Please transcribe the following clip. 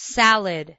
salad.